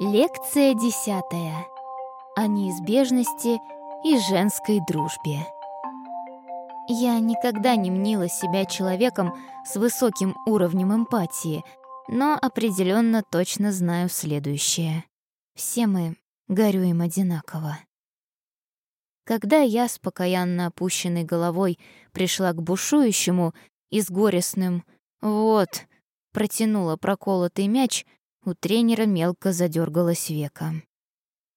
Лекция десятая. О неизбежности и женской дружбе. Я никогда не мнила себя человеком с высоким уровнем эмпатии, но определенно точно знаю следующее. Все мы горюем одинаково. Когда я с покаянно опущенной головой пришла к бушующему и с горестным «вот», протянула проколотый мяч — у тренера мелко задергалось века.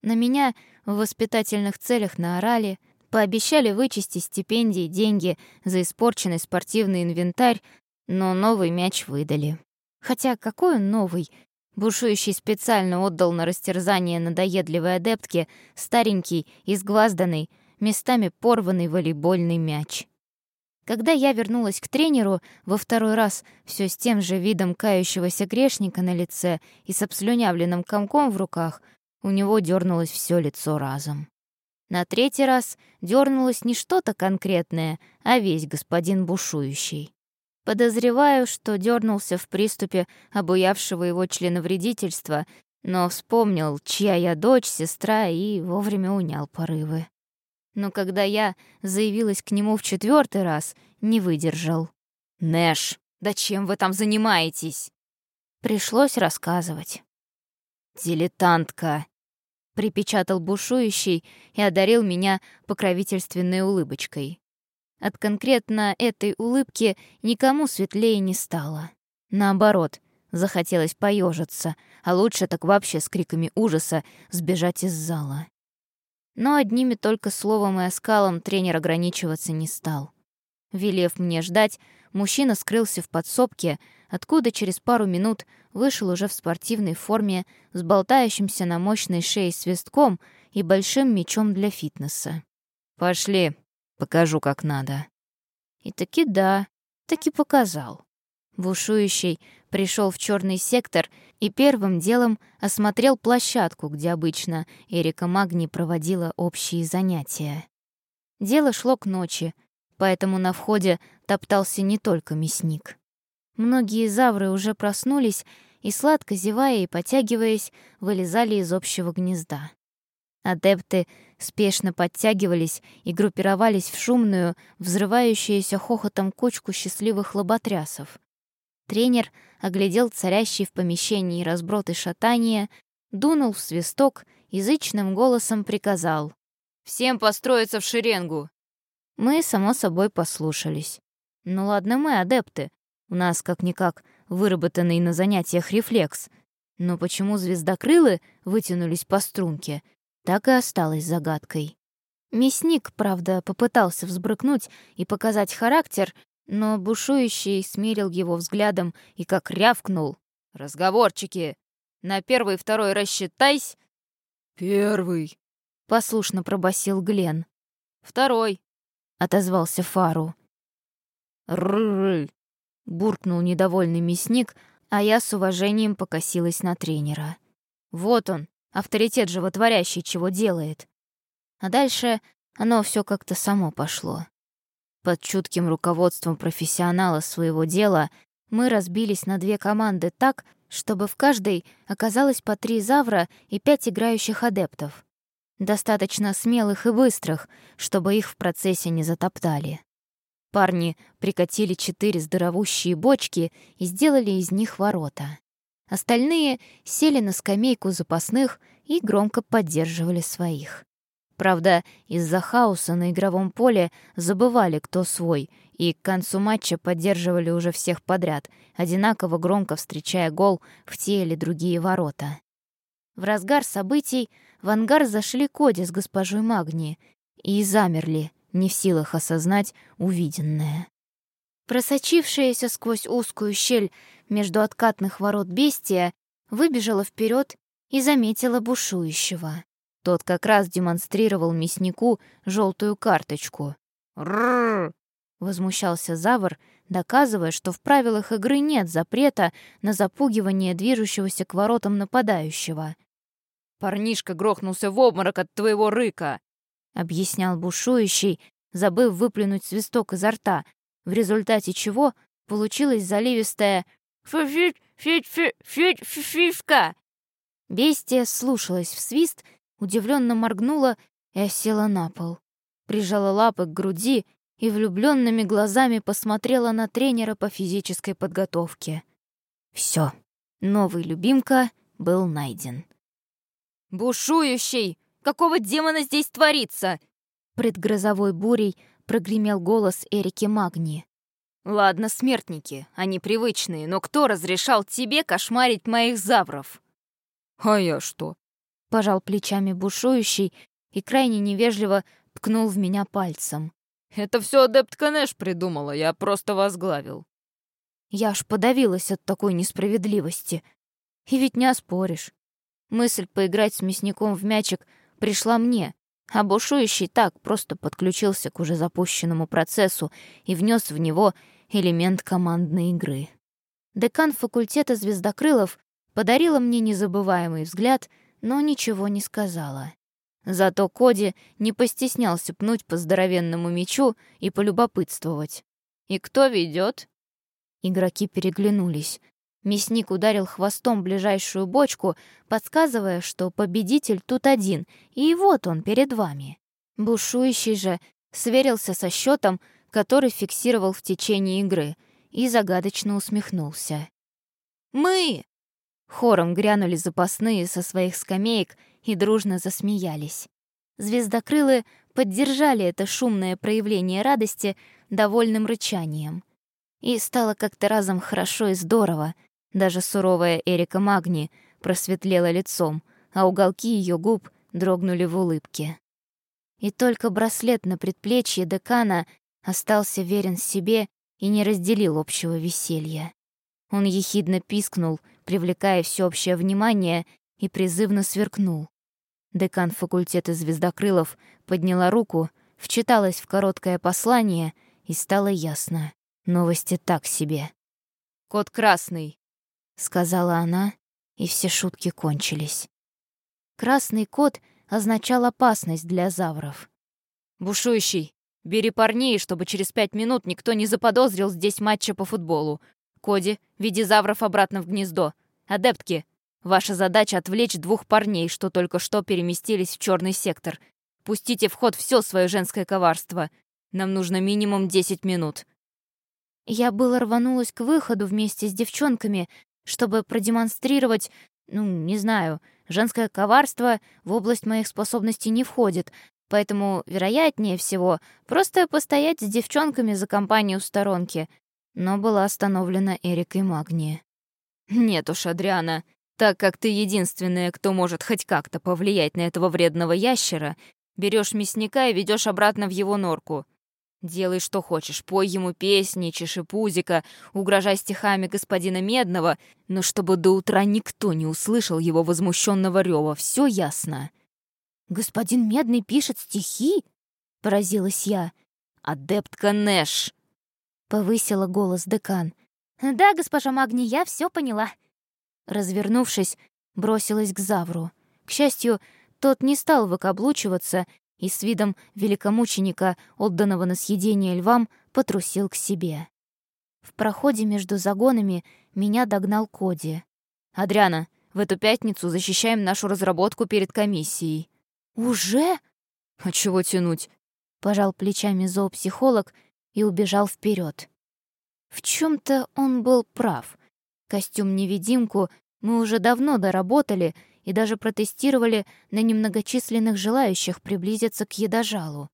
На меня в воспитательных целях наорали, пообещали вычесть стипендии деньги за испорченный спортивный инвентарь, но новый мяч выдали. Хотя какой он новый? Бушующий специально отдал на растерзание надоедливой адептке старенький, изгвазданный, местами порванный волейбольный мяч. Когда я вернулась к тренеру во второй раз, все с тем же видом кающегося грешника на лице и с обслюнявленным комком в руках, у него дернулось все лицо разом. На третий раз дернулось не что-то конкретное, а весь господин бушующий. Подозреваю, что дернулся в приступе обуявшего его членовредительства, но вспомнил, чья я дочь, сестра, и вовремя унял порывы но когда я заявилась к нему в четвертый раз, не выдержал. «Нэш, да чем вы там занимаетесь?» Пришлось рассказывать. «Дилетантка», — припечатал бушующий и одарил меня покровительственной улыбочкой. От конкретно этой улыбки никому светлее не стало. Наоборот, захотелось поежиться, а лучше так вообще с криками ужаса сбежать из зала. Но одними только словом и оскалом тренер ограничиваться не стал. Велев мне ждать, мужчина скрылся в подсобке, откуда через пару минут вышел уже в спортивной форме с болтающимся на мощной шее свистком и большим мечом для фитнеса. «Пошли, покажу, как надо». И таки да, таки показал. Бушующий пришел в черный сектор и первым делом осмотрел площадку, где обычно Эрика Магни проводила общие занятия. Дело шло к ночи, поэтому на входе топтался не только мясник. Многие завры уже проснулись и, сладко зевая и потягиваясь, вылезали из общего гнезда. Адепты спешно подтягивались и группировались в шумную, взрывающуюся хохотом кучку счастливых лоботрясов. Тренер оглядел царящий в помещении разброд и шатание, дунул в свисток, язычным голосом приказал. «Всем построиться в шеренгу!» Мы, само собой, послушались. Ну ладно мы, адепты. У нас, как-никак, выработанный на занятиях рефлекс. Но почему звездокрылы вытянулись по струнке, так и осталось загадкой. Мясник, правда, попытался взбрыкнуть и показать характер, но бушующий смирил его взглядом и как рявкнул. «Разговорчики! На первый и второй рассчитайсь!» «Первый!» — послушно пробасил Глен. «Второй!» — отозвался Фару. «Рррррр!» — буркнул недовольный мясник, а я с уважением покосилась на тренера. «Вот он, авторитет животворящий, чего делает!» А дальше оно все как-то само пошло. Под чутким руководством профессионала своего дела мы разбились на две команды так, чтобы в каждой оказалось по три завра и пять играющих адептов. Достаточно смелых и быстрых, чтобы их в процессе не затоптали. Парни прикатили четыре здоровущие бочки и сделали из них ворота. Остальные сели на скамейку запасных и громко поддерживали своих. Правда, из-за хаоса на игровом поле забывали, кто свой, и к концу матча поддерживали уже всех подряд, одинаково громко встречая гол в те или другие ворота. В разгар событий в ангар зашли Коди с госпожой Магни и замерли, не в силах осознать увиденное. Просочившаяся сквозь узкую щель между откатных ворот бестия выбежала вперед и заметила бушующего. Тот как раз демонстрировал мяснику желтую карточку. «Рррр!» — возмущался Завр, доказывая, что в правилах игры нет запрета на запугивание движущегося к воротам нападающего. «Парнишка грохнулся в обморок от твоего рыка!» — объяснял бушующий, забыв выплюнуть свисток изо рта, в результате чего получилось заливистое «фифит-фит-фит-фишка!» Бестия вслушалась в свист, удивленно моргнула и осела на пол. Прижала лапы к груди и влюбленными глазами посмотрела на тренера по физической подготовке. Все, новый любимка был найден. «Бушующий! Какого демона здесь творится?» Пред грозовой бурей прогремел голос Эрики Магни. «Ладно, смертники, они привычные, но кто разрешал тебе кошмарить моих завров?» «А я что?» — пожал плечами бушующий и крайне невежливо ткнул в меня пальцем. «Это все адепт Канеш придумала, я просто возглавил». Я аж подавилась от такой несправедливости. И ведь не оспоришь. Мысль поиграть с мясником в мячик пришла мне, а бушующий так просто подключился к уже запущенному процессу и внес в него элемент командной игры. Декан факультета звездокрылов подарила мне незабываемый взгляд, но ничего не сказала. Зато Коди не постеснялся пнуть по здоровенному мячу и полюбопытствовать. «И кто ведет? Игроки переглянулись. Мясник ударил хвостом ближайшую бочку, подсказывая, что победитель тут один, и вот он перед вами. Бушующий же сверился со счетом, который фиксировал в течение игры, и загадочно усмехнулся. «Мы!» Хором грянули запасные со своих скамеек и дружно засмеялись. Звездокрылы поддержали это шумное проявление радости довольным рычанием. И стало как-то разом хорошо и здорово, даже суровая Эрика Магни просветлела лицом, а уголки ее губ дрогнули в улыбке. И только браслет на предплечье декана остался верен себе и не разделил общего веселья. Он ехидно пискнул, привлекая всеобщее внимание, и призывно сверкнул. Декан факультета звездокрылов подняла руку, вчиталась в короткое послание, и стало ясно. Новости так себе. «Кот красный», сказала она, и все шутки кончились. Красный кот означал опасность для завров. «Бушующий, бери парней, чтобы через пять минут никто не заподозрил здесь матча по футболу. Коди, веди завров обратно в гнездо. Адептки, ваша задача — отвлечь двух парней, что только что переместились в черный сектор. Пустите в ход все свое женское коварство. Нам нужно минимум десять минут». Я было рванулась к выходу вместе с девчонками, чтобы продемонстрировать, ну, не знаю, женское коварство в область моих способностей не входит, поэтому, вероятнее всего, просто постоять с девчонками за компанию в сторонке, но была остановлена Эрикой Магния. «Нет уж, Адриана, так как ты единственная, кто может хоть как-то повлиять на этого вредного ящера, берешь мясника и ведешь обратно в его норку. Делай, что хочешь, пой ему песни, чеши пузика, угрожай стихами господина Медного, но чтобы до утра никто не услышал его возмущенного рева, все ясно. «Господин Медный пишет стихи?» — поразилась я. «Адептка Нэш!» — повысила голос декан. «Да, госпожа Магни, я все поняла». Развернувшись, бросилась к Завру. К счастью, тот не стал выкаблучиваться и с видом великомученика, отданного на съедение львам, потрусил к себе. В проходе между загонами меня догнал Коди. «Адриана, в эту пятницу защищаем нашу разработку перед комиссией». «Уже?» «А чего тянуть?» Пожал плечами зоопсихолог и убежал вперед. В чем то он был прав. Костюм-невидимку мы уже давно доработали — и даже протестировали на немногочисленных желающих приблизиться к едожалу.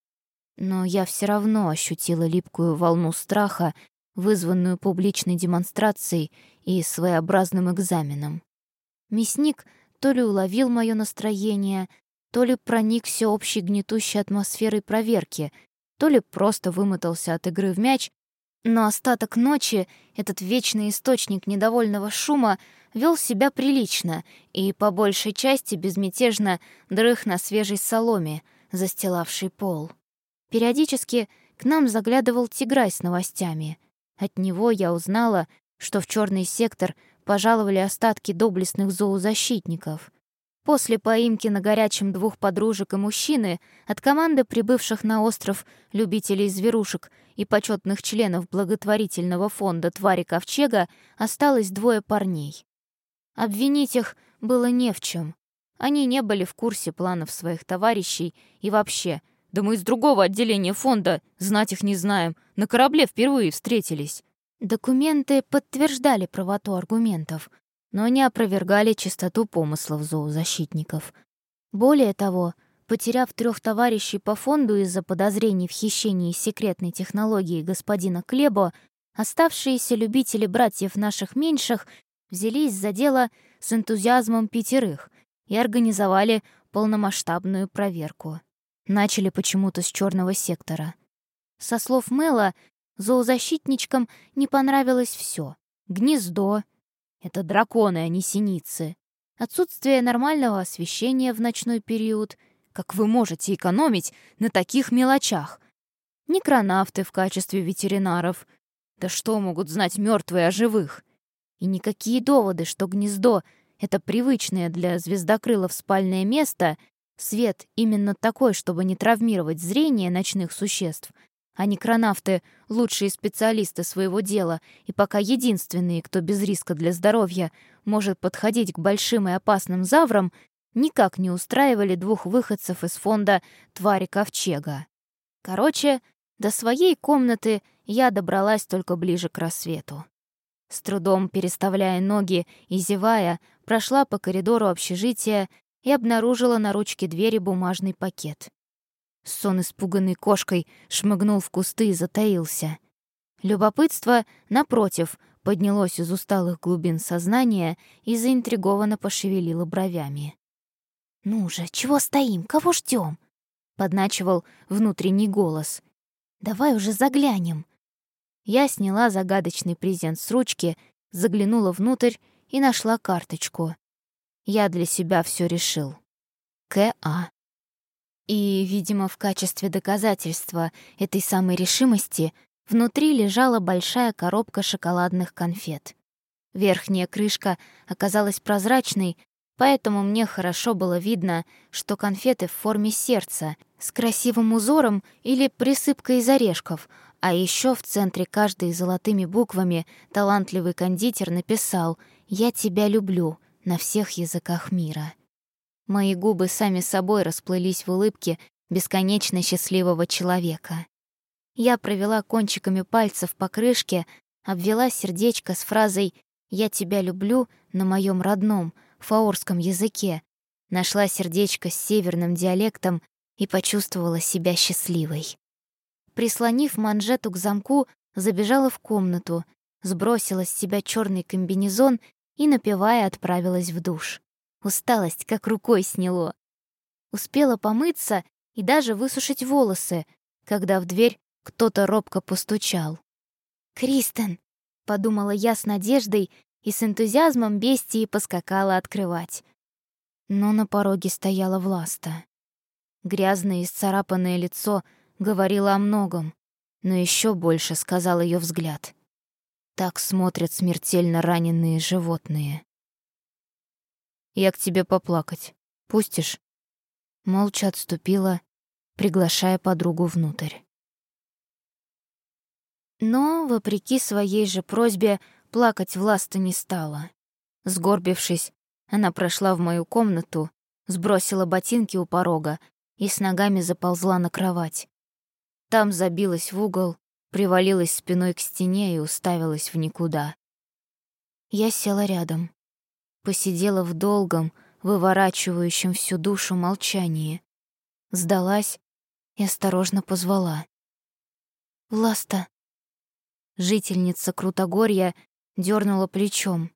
Но я все равно ощутила липкую волну страха, вызванную публичной демонстрацией и своеобразным экзаменом. Мясник то ли уловил мое настроение, то ли проникся общей гнетущей атмосферой проверки, то ли просто вымотался от игры в мяч, но остаток ночи этот вечный источник недовольного шума вел себя прилично и по большей части безмятежно дрых на свежей соломе, застилавшей пол. Периодически к нам заглядывал Тиграй с новостями. От него я узнала, что в черный сектор пожаловали остатки доблестных зоозащитников. После поимки на горячем двух подружек и мужчины от команды прибывших на остров любителей зверушек и почетных членов благотворительного фонда «Твари Ковчега» осталось двое парней. Обвинить их было не в чем. Они не были в курсе планов своих товарищей и вообще. Да мы из другого отделения фонда, знать их не знаем. На корабле впервые встретились. Документы подтверждали правоту аргументов, но не опровергали чистоту помыслов зоозащитников. Более того, потеряв трех товарищей по фонду из-за подозрений в хищении секретной технологии господина Клебо, оставшиеся любители братьев наших меньших взялись за дело с энтузиазмом пятерых и организовали полномасштабную проверку. Начали почему-то с черного сектора. Со слов Мэла, Зоозащитничкам не понравилось все: Гнездо — это драконы, а не синицы. Отсутствие нормального освещения в ночной период. Как вы можете экономить на таких мелочах? Некронавты в качестве ветеринаров. Да что могут знать мертвые о живых? И никакие доводы, что гнездо — это привычное для звездокрылов спальное место, свет именно такой, чтобы не травмировать зрение ночных существ — а некронавты — лучшие специалисты своего дела и пока единственные, кто без риска для здоровья может подходить к большим и опасным заврам, никак не устраивали двух выходцев из фонда «Твари Ковчега». Короче, до своей комнаты я добралась только ближе к рассвету. С трудом переставляя ноги и зевая, прошла по коридору общежития и обнаружила на ручке двери бумажный пакет. Сон, испуганный кошкой, шмыгнул в кусты и затаился. Любопытство, напротив, поднялось из усталых глубин сознания и заинтригованно пошевелило бровями. «Ну же, чего стоим? Кого ждем? подначивал внутренний голос. «Давай уже заглянем». Я сняла загадочный презент с ручки, заглянула внутрь и нашла карточку. Я для себя все решил. К.А. И, видимо, в качестве доказательства этой самой решимости внутри лежала большая коробка шоколадных конфет. Верхняя крышка оказалась прозрачной, поэтому мне хорошо было видно, что конфеты в форме сердца, с красивым узором или присыпкой из орешков, а еще в центре каждой золотыми буквами талантливый кондитер написал «Я тебя люблю» на всех языках мира. Мои губы сами собой расплылись в улыбке бесконечно счастливого человека. Я провела кончиками пальцев по крышке, обвела сердечко с фразой «Я тебя люблю» на моем родном, фаорском языке, нашла сердечко с северным диалектом и почувствовала себя счастливой. Прислонив манжету к замку, забежала в комнату, сбросила с себя черный комбинезон и, напевая, отправилась в душ. Усталость как рукой сняло. Успела помыться и даже высушить волосы, когда в дверь кто-то робко постучал. «Кристен!» — подумала я с надеждой и с энтузиазмом бестии поскакала открывать. Но на пороге стояла Власта. Грязное и сцарапанное лицо говорило о многом, но еще больше сказал ее взгляд. Так смотрят смертельно раненые животные. Я к тебе поплакать. Пустишь?» Молча отступила, приглашая подругу внутрь. Но, вопреки своей же просьбе, плакать Власта не стала. Сгорбившись, она прошла в мою комнату, сбросила ботинки у порога и с ногами заползла на кровать. Там забилась в угол, привалилась спиной к стене и уставилась в никуда. Я села рядом посидела в долгом, выворачивающем всю душу молчании. Сдалась и осторожно позвала. «Власта!» Жительница Крутогорья дернула плечом,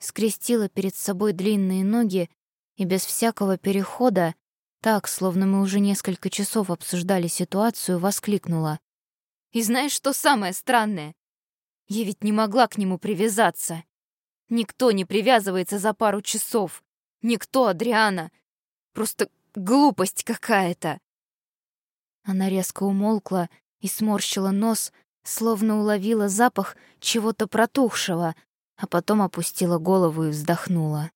скрестила перед собой длинные ноги и без всякого перехода, так, словно мы уже несколько часов обсуждали ситуацию, воскликнула. «И знаешь, что самое странное? Я ведь не могла к нему привязаться. Никто не привязывается за пару часов. Никто, Адриана. Просто глупость какая-то. Она резко умолкла и сморщила нос, словно уловила запах чего-то протухшего, а потом опустила голову и вздохнула.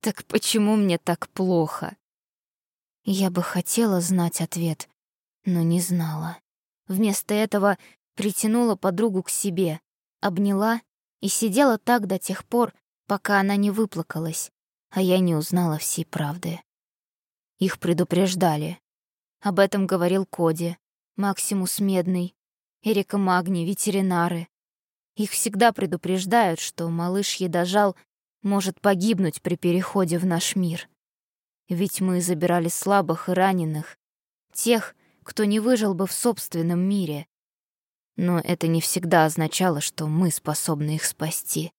«Так почему мне так плохо?» Я бы хотела знать ответ, но не знала. Вместо этого притянула подругу к себе, обняла и сидела так до тех пор, пока она не выплакалась, а я не узнала всей правды. Их предупреждали. Об этом говорил Коди, Максимус Медный, Эрика Магни, ветеринары. Их всегда предупреждают, что малыш Едожал может погибнуть при переходе в наш мир. Ведь мы забирали слабых и раненых, тех, кто не выжил бы в собственном мире. Но это не всегда означало, что мы способны их спасти.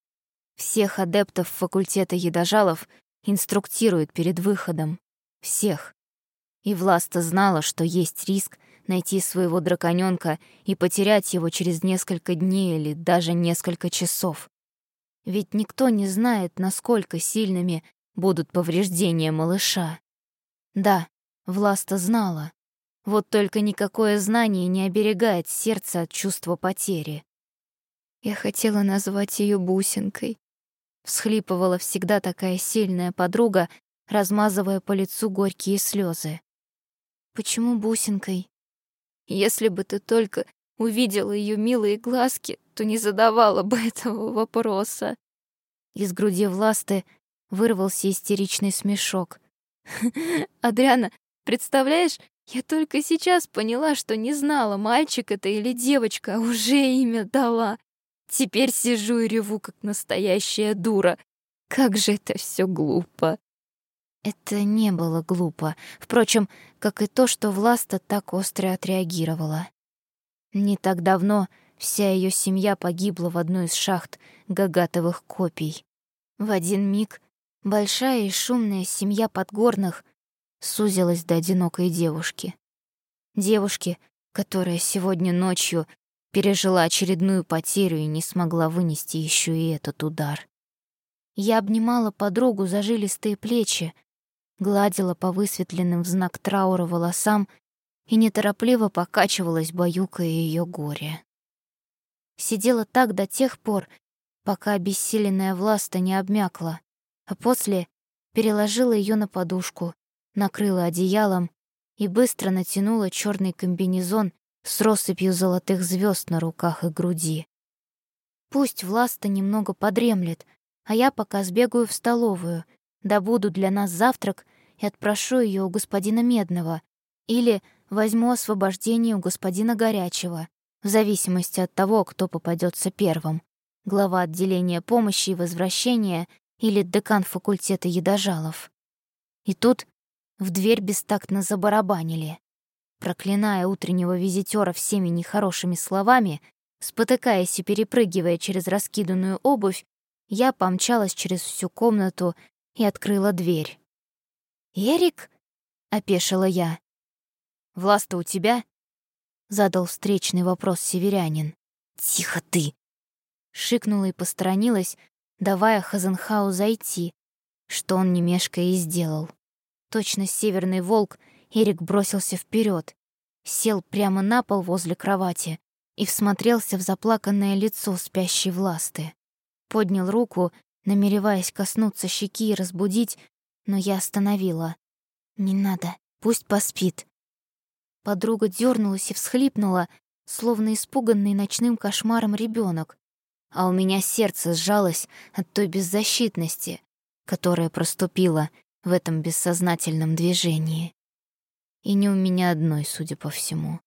Всех адептов факультета едожалов инструктируют перед выходом. Всех. И Власта знала, что есть риск найти своего драконёнка и потерять его через несколько дней или даже несколько часов. Ведь никто не знает, насколько сильными будут повреждения малыша. Да, Власта знала. Вот только никакое знание не оберегает сердце от чувства потери. Я хотела назвать ее бусинкой. Всхлипывала всегда такая сильная подруга, размазывая по лицу горькие слезы. Почему бусинкой? Если бы ты только увидела ее милые глазки, то не задавала бы этого вопроса. Из груди Власты вырвался истеричный смешок. «Адриана, представляешь, я только сейчас поняла, что не знала, мальчик это или девочка, а уже имя дала. Теперь сижу и реву, как настоящая дура. Как же это все глупо!» Это не было глупо. Впрочем, как и то, что Власта так остро отреагировала. Не так давно вся ее семья погибла в одной из шахт гагатовых копий. В один миг большая и шумная семья подгорных сузилась до одинокой девушки. Девушки, которая сегодня ночью пережила очередную потерю и не смогла вынести еще и этот удар. Я обнимала подругу за жилистые плечи, гладила по высветленным в знак траура волосам и неторопливо покачивалась, баюкая ее горе. Сидела так до тех пор, пока обессиленная власта не обмякла, а после переложила ее на подушку, накрыла одеялом и быстро натянула черный комбинезон с россыпью золотых звезд на руках и груди. Пусть Власта немного подремлет, а я пока сбегаю в столовую, добуду для нас завтрак и отпрошу ее у господина Медного или возьму освобождение у господина Горячего, в зависимости от того, кто попадется первым — глава отделения помощи и возвращения или декан факультета едожалов. И тут в дверь бестактно забарабанили. Проклиная утреннего визитера всеми нехорошими словами, спотыкаясь и перепрыгивая через раскиданную обувь, я помчалась через всю комнату и открыла дверь. «Эрик?» — опешила я. «Власта у тебя?» — задал встречный вопрос северянин. «Тихо ты!» Шикнула и посторонилась, давая Хазенхау зайти, что он не мешкая и сделал. Точно северный волк, Эрик бросился вперед, сел прямо на пол возле кровати и всмотрелся в заплаканное лицо спящей власты. Поднял руку, намереваясь коснуться щеки и разбудить, но я остановила. «Не надо, пусть поспит». Подруга дернулась и всхлипнула, словно испуганный ночным кошмаром ребенок, а у меня сердце сжалось от той беззащитности, которая проступила в этом бессознательном движении. И не у меня одной, судя по всему.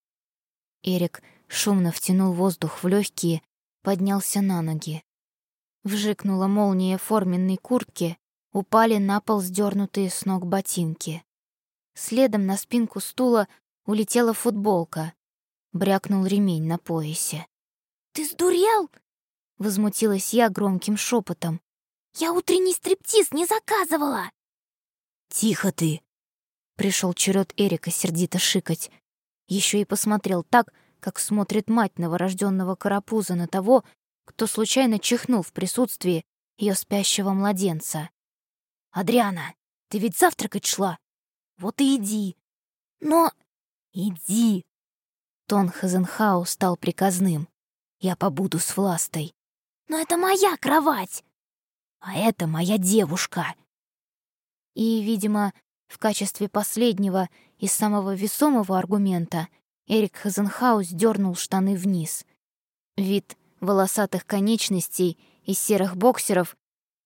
Эрик шумно втянул воздух в легкие, поднялся на ноги. Вжикнула молния форменной куртки, упали на пол сдернутые с ног ботинки. Следом на спинку стула улетела футболка. Брякнул ремень на поясе. «Ты сдурел?» — возмутилась я громким шепотом. «Я утренний стриптиз не заказывала!» «Тихо ты!» — пришел черед Эрика сердито шикать. Еще и посмотрел так, как смотрит мать новорожденного карапуза на того, кто случайно чихнул в присутствии ее спящего младенца. «Адриана, ты ведь завтракать шла? Вот и иди!» «Но...» «Иди!» Тон Хазенхау стал приказным. «Я побуду с Властой». «Но это моя кровать!» «А это моя девушка!» И, видимо, в качестве последнего и самого весомого аргумента Эрик Хазенхаус дернул штаны вниз. Вид волосатых конечностей и серых боксеров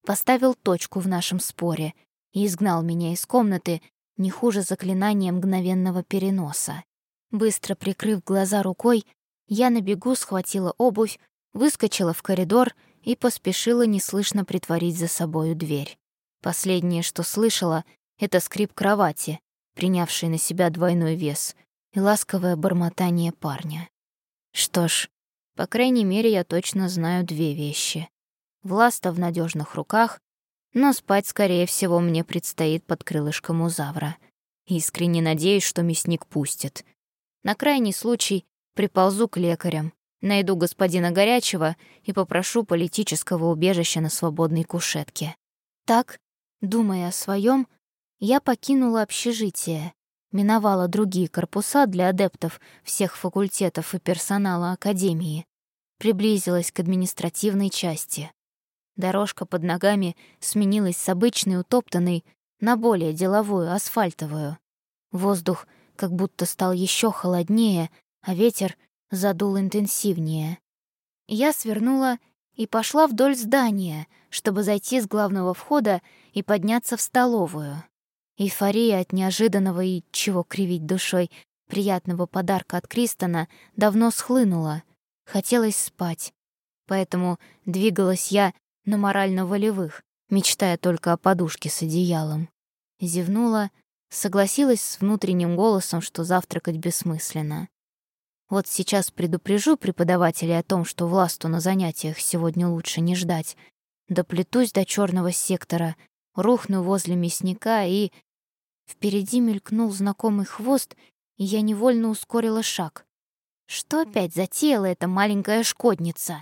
поставил точку в нашем споре, и изгнал меня из комнаты не хуже заклинания мгновенного переноса. Быстро прикрыв глаза рукой, я на бегу схватила обувь, выскочила в коридор и поспешила неслышно притворить за собою дверь. Последнее, что слышала, — это скрип кровати, принявший на себя двойной вес, и ласковое бормотание парня. Что ж, по крайней мере, я точно знаю две вещи. Власта в надежных руках, но спать, скорее всего, мне предстоит под крылышком у Завра. Искренне надеюсь, что мясник пустит. На крайний случай приползу к лекарям, найду господина Горячего и попрошу политического убежища на свободной кушетке. Так, думая о своем, я покинула общежитие, миновала другие корпуса для адептов всех факультетов и персонала Академии, приблизилась к административной части. Дорожка под ногами сменилась с обычной утоптанной на более деловую, асфальтовую. Воздух как будто стал еще холоднее, а ветер задул интенсивнее. Я свернула и пошла вдоль здания, чтобы зайти с главного входа и подняться в столовую. Эйфория от неожиданного и, чего кривить душой, приятного подарка от Кристона давно схлынула. Хотелось спать. Поэтому двигалась я на морально-волевых, мечтая только о подушке с одеялом. Зевнула, согласилась с внутренним голосом, что завтракать бессмысленно. Вот сейчас предупрежу преподавателей о том, что власту на занятиях сегодня лучше не ждать. Доплетусь до черного сектора, рухну возле мясника и... Впереди мелькнул знакомый хвост, и я невольно ускорила шаг. Что опять затеяла эта маленькая шкодница?